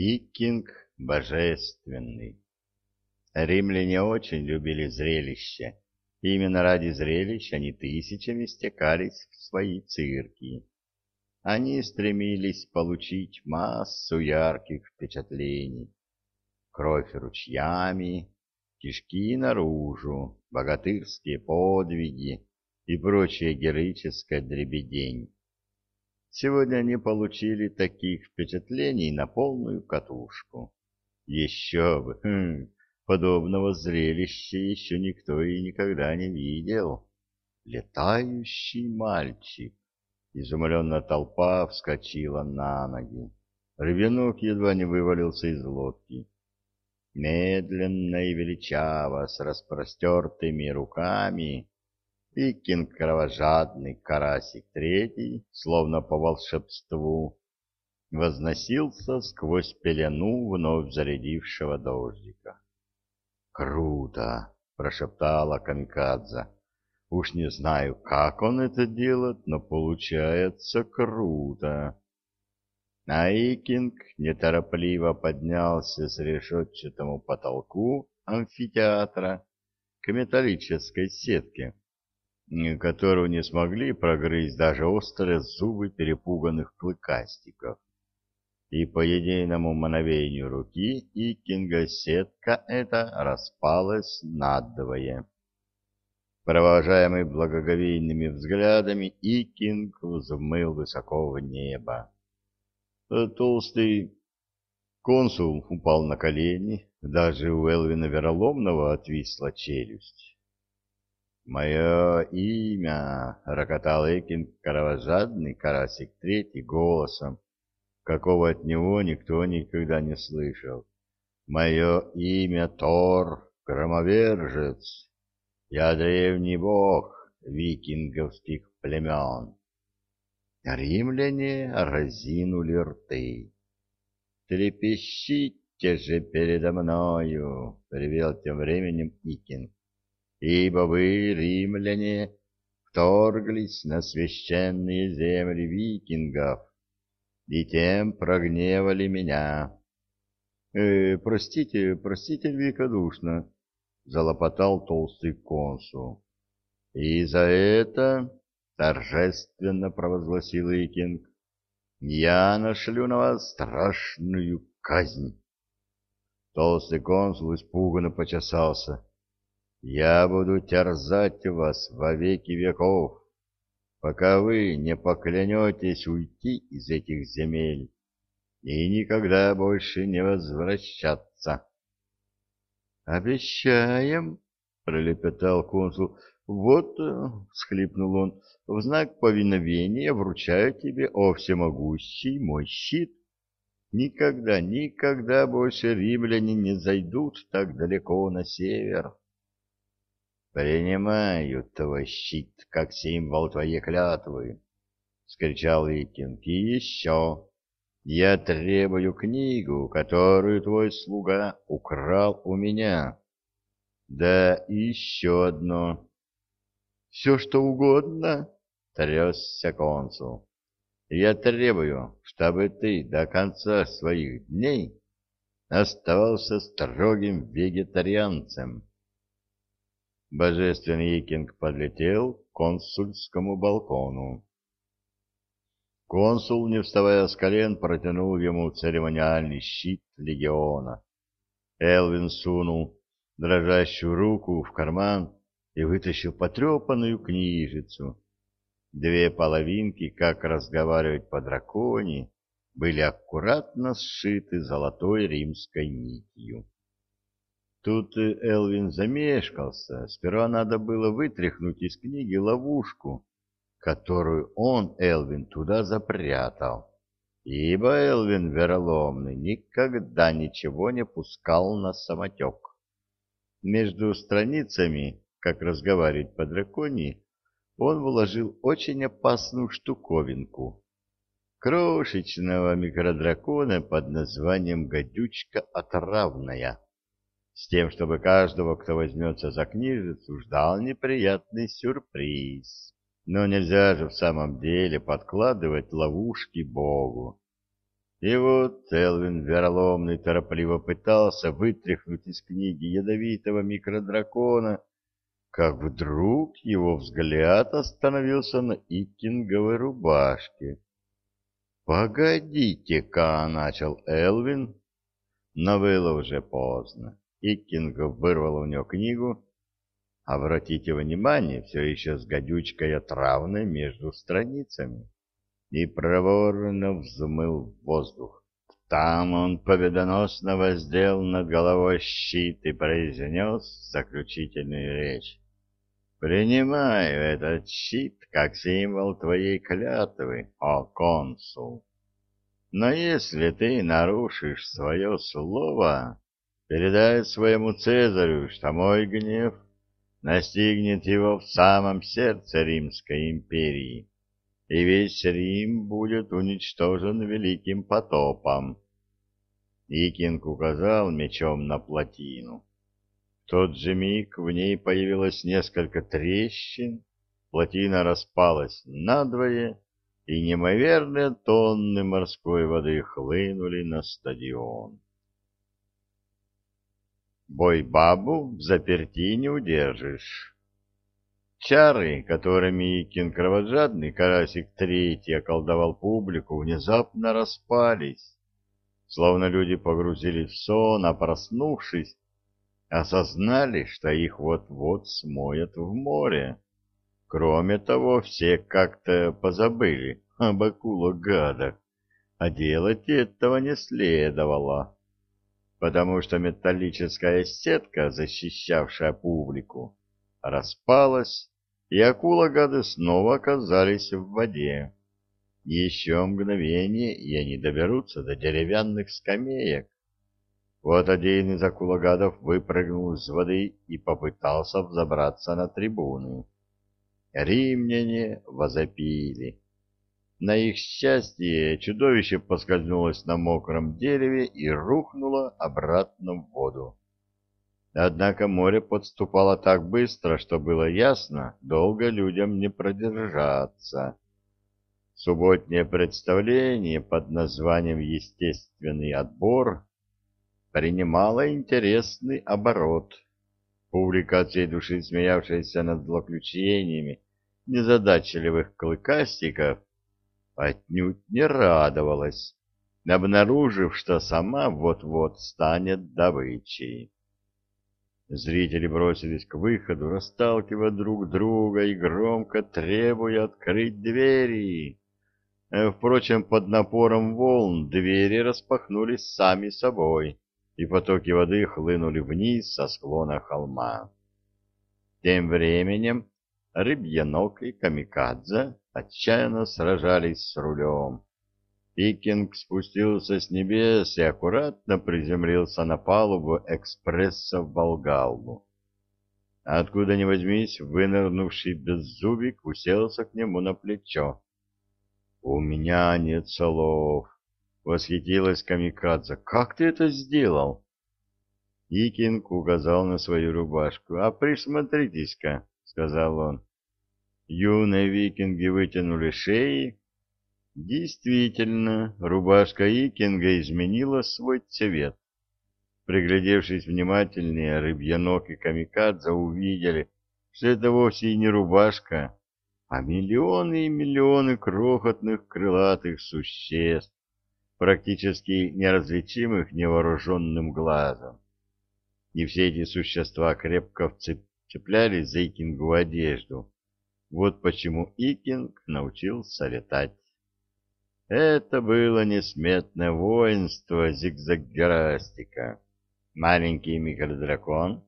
Викинг божественный. Римляне очень любили зрелище. Именно ради зрелища они тысячами стекались в свои цирки. Они стремились получить массу ярких впечатлений. Кровь ручьями, кишки наружу, богатырские подвиги и прочая героическая дребедень. Сегодня они получили таких впечатлений на полную катушку. Еще бы, хм, подобного зрелища еще никто и никогда не видел. Летающий мальчик. Изумленная толпа вскочила на ноги. Ребенок едва не вывалился из лодки. Медленно и величаво, с распростертыми руками, Викинг кровожадный карасик третий, словно по волшебству, возносился сквозь пелену вновь зарядившего дождика. «Круто!» — прошептала Камикадзе. «Уж не знаю, как он это делает, но получается круто!» Айкинг неторопливо поднялся с решетчатому потолку амфитеатра к металлической сетке, которую не смогли прогрызть даже острые зубы перепуганных клыкастиков. И по единому мановению руки Икинга сетка эта распалась надвое. Провожаемый благоговейными взглядами, Икинг взмыл высоко в небо. Толстый консул упал на колени, даже у Элвина Вероломного отвисла челюсть. «Мое имя!» — рокотал Экин кровожадный карасик третий голосом, какого от него никто никогда не слышал. «Мое имя Тор, громовержец. Я древний бог викинговских племен». Римляне разинули рты. «Трепещите же передо мною!» — привел тем временем Икин ибо вы, римляне, вторглись на священные земли викингов и тем прогневали меня. «Э, — Простите, простите великодушно, — залопотал толстый консул. — И за это, — торжественно провозгласил Икинг, — я нашлю на вас страшную казнь. Толстый консул испуганно почесался. — я буду терзать вас во веки веков, пока вы не поклянетесь уйти из этих земель и никогда больше не возвращаться. — Обещаем, — пролепетал консул. — Вот, — всхлипнул он, — в знак повиновения вручаю тебе, о всемогущий, мой щит. Никогда, никогда больше римляне не зайдут так далеко на север. «Принимаю твой щит, как символ твоей клятвы!» — скричал Викинг. «И еще! Я требую книгу, которую твой слуга украл у меня. Да еще одно!» «Все, что угодно!» — трясся консул. «Я требую, чтобы ты до конца своих дней оставался строгим вегетарианцем». Божественный Икинг подлетел к консульскому балкону. Консул, не вставая с колен, протянул ему церемониальный щит легиона. Элвин сунул дрожащую руку в карман и вытащил потрепанную книжицу. Две половинки, как разговаривать по драконе, были аккуратно сшиты золотой римской нитью. Тут Элвин замешкался. Сперва надо было вытряхнуть из книги ловушку, которую он, Элвин, туда запрятал. Ибо Элвин вероломный никогда ничего не пускал на самотек. Между страницами, как разговаривать по драконии, он вложил очень опасную штуковинку. Крошечного микродракона под названием «Гадючка отравная» с тем, чтобы каждого, кто возьмется за книжицу, ждал неприятный сюрприз. Но нельзя же в самом деле подкладывать ловушки Богу. И вот Элвин вероломный торопливо пытался вытряхнуть из книги ядовитого микродракона, как вдруг его взгляд остановился на икинговой рубашке. «Погодите-ка!» — начал Элвин, но было уже поздно. Икинг вырвал у него книгу. Обратите внимание, все еще с гадючкой отравной между страницами. И проворно взмыл в воздух. Там он победоносно воздел над головой щит и произнес заключительную речь. Принимаю этот щит как символ твоей клятвы, о консул. Но если ты нарушишь свое слово, передай своему Цезарю, что мой гнев настигнет его в самом сердце Римской империи, и весь Рим будет уничтожен великим потопом. Икинг указал мечом на плотину тот же миг в ней появилось несколько трещин, плотина распалась надвое, и неимоверные тонны морской воды хлынули на стадион. Бой бабу в заперти не удержишь. Чары, которыми Икин кровожадный Карасик Третий околдовал публику, внезапно распались, словно люди погрузились в сон, а проснувшись, осознали, что их вот-вот смоет в море. Кроме того, все как-то позабыли об акулах-гадах, а делать этого не следовало, потому что металлическая сетка, защищавшая публику, распалась, и акула-гады снова оказались в воде. Еще мгновение, и они доберутся до деревянных скамеек, вот один из акулагадов выпрыгнул из воды и попытался взобраться на трибуны. Римляне возопили. На их счастье чудовище поскользнулось на мокром дереве и рухнуло обратно в воду. Однако море подступало так быстро, что было ясно, долго людям не продержаться. Субботнее представление под названием «Естественный отбор» принимала интересный оборот. Публика от всей души смеявшаяся над злоключениями незадачливых клыкастиков отнюдь не радовалась, обнаружив, что сама вот-вот станет добычей. Зрители бросились к выходу, расталкивая друг друга и громко требуя открыть двери. Впрочем, под напором волн двери распахнулись сами собой и потоки воды хлынули вниз со склона холма. Тем временем Рыбьянок и Камикадзе отчаянно сражались с рулем. Пикинг спустился с небес и аккуратно приземлился на палубу экспресса в Волгалу. Откуда ни возьмись, вынырнувший беззубик уселся к нему на плечо. — У меня нет слов, — восхитилась Камикадзе. «Как ты это сделал?» Икинг указал на свою рубашку. «А присмотритесь-ка», — сказал он. Юные викинги вытянули шеи. Действительно, рубашка Икинга изменила свой цвет. Приглядевшись внимательнее, Рыбьянок и Камикадзе увидели, что это вовсе и не рубашка, а миллионы и миллионы крохотных крылатых существ, практически неразличимых невооруженным глазом. И все эти существа крепко вцеплялись за Икингу одежду. Вот почему Икинг научился летать. Это было несметное воинство зигзаггерастика. Маленький микродракон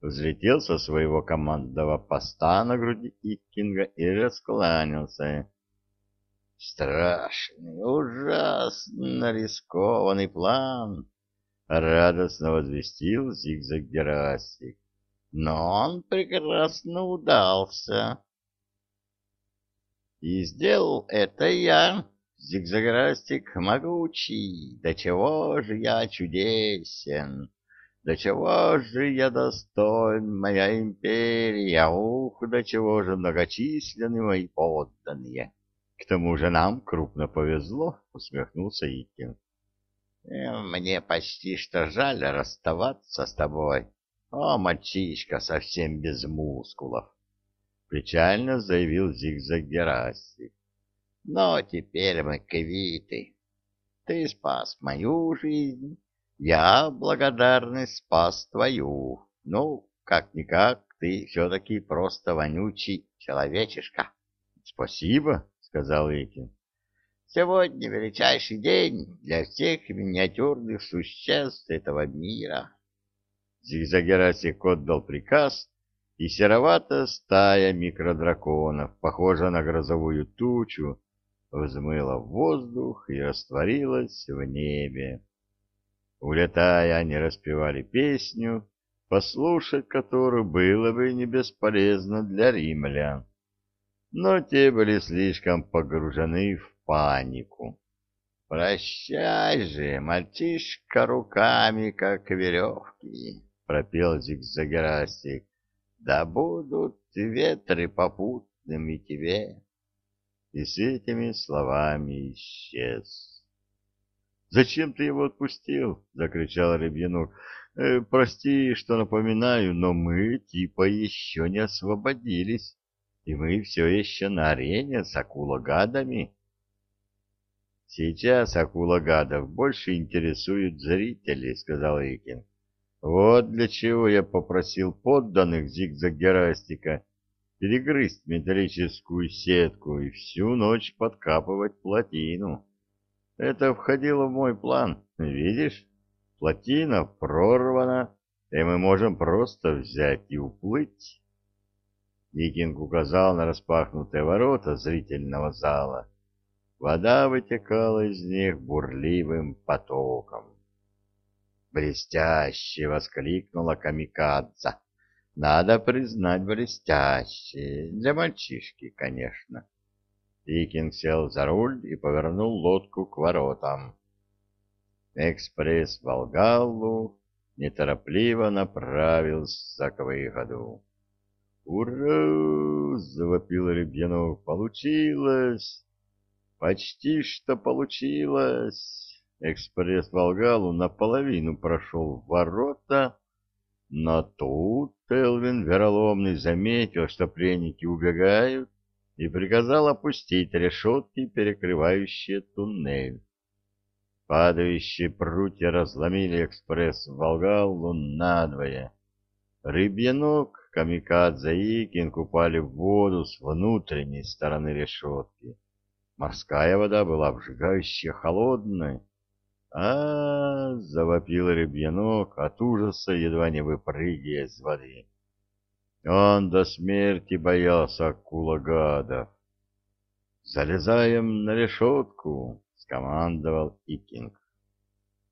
взлетел со своего командного поста на груди Икинга и раскланялся. Страшный, ужасно рискованный план, — радостно возвестил Зигзаг Герастик. Но он прекрасно удался. И сделал это я, Зигзаграстик могучий, до чего же я чудесен, до чего же я достоин моя империя, ух, до чего же многочисленны мои подданные. К тому же нам крупно повезло, усмехнулся Икин. Э, мне почти что жаль расставаться с тобой. О, мальчишка совсем без мускулов. Печально заявил Зигзаг Герасик. Но теперь мы квиты. Ты спас мою жизнь, я благодарный спас твою. Ну, как-никак, ты все-таки просто вонючий человечишка. — Спасибо, — сказал Икин. — Сегодня величайший день для всех миниатюрных существ этого мира. Зигзагерасик отдал приказ, и сероватая стая микродраконов, похожая на грозовую тучу, взмыла в воздух и растворилась в небе. Улетая, они распевали песню, послушать которую было бы не бесполезно для римлян. Но те были слишком погружены в панику. «Прощай же, мальчишка, руками, как веревки!» — пропел Зигзагерасик. «Да будут ветры попутными тебе!» И с этими словами исчез. «Зачем ты его отпустил?» — закричал Рябьянук. Э, «Прости, что напоминаю, но мы типа еще не освободились, и мы все еще на арене с акулагадами». «Сейчас акулагадов больше интересуют зрители», — сказал Икин. «Вот для чего я попросил подданных зигзагерастика перегрызть металлическую сетку и всю ночь подкапывать плотину». Это входило в мой план, видишь? Плотина прорвана, и мы можем просто взять и уплыть. Викинг указал на распахнутые ворота зрительного зала. Вода вытекала из них бурливым потоком. «Блестяще!» — воскликнула Камикадзе. «Надо признать, блестяще. Для мальчишки, конечно». Викинг сел за руль и повернул лодку к воротам. Экспресс Волгаллу неторопливо направился к выходу. «Ура!» — завопил Ребьянов. «Получилось!» «Почти что получилось!» Экспресс Волгалу наполовину прошел в ворота, но тут Элвин Вероломный заметил, что пленники убегают, и приказал опустить решетки, перекрывающие туннель. Падающие прутья разломили экспресс Волгалу надвое. Рыбьянок, Камикадзе и Икин купали в воду с внутренней стороны решетки. Морская вода была обжигающе холодной. А, завопил рыбьянок, от ужаса едва не выпрыгивая из воды. Он до смерти боялся акула-гадов. «Залезаем на решетку!» — скомандовал Икинг.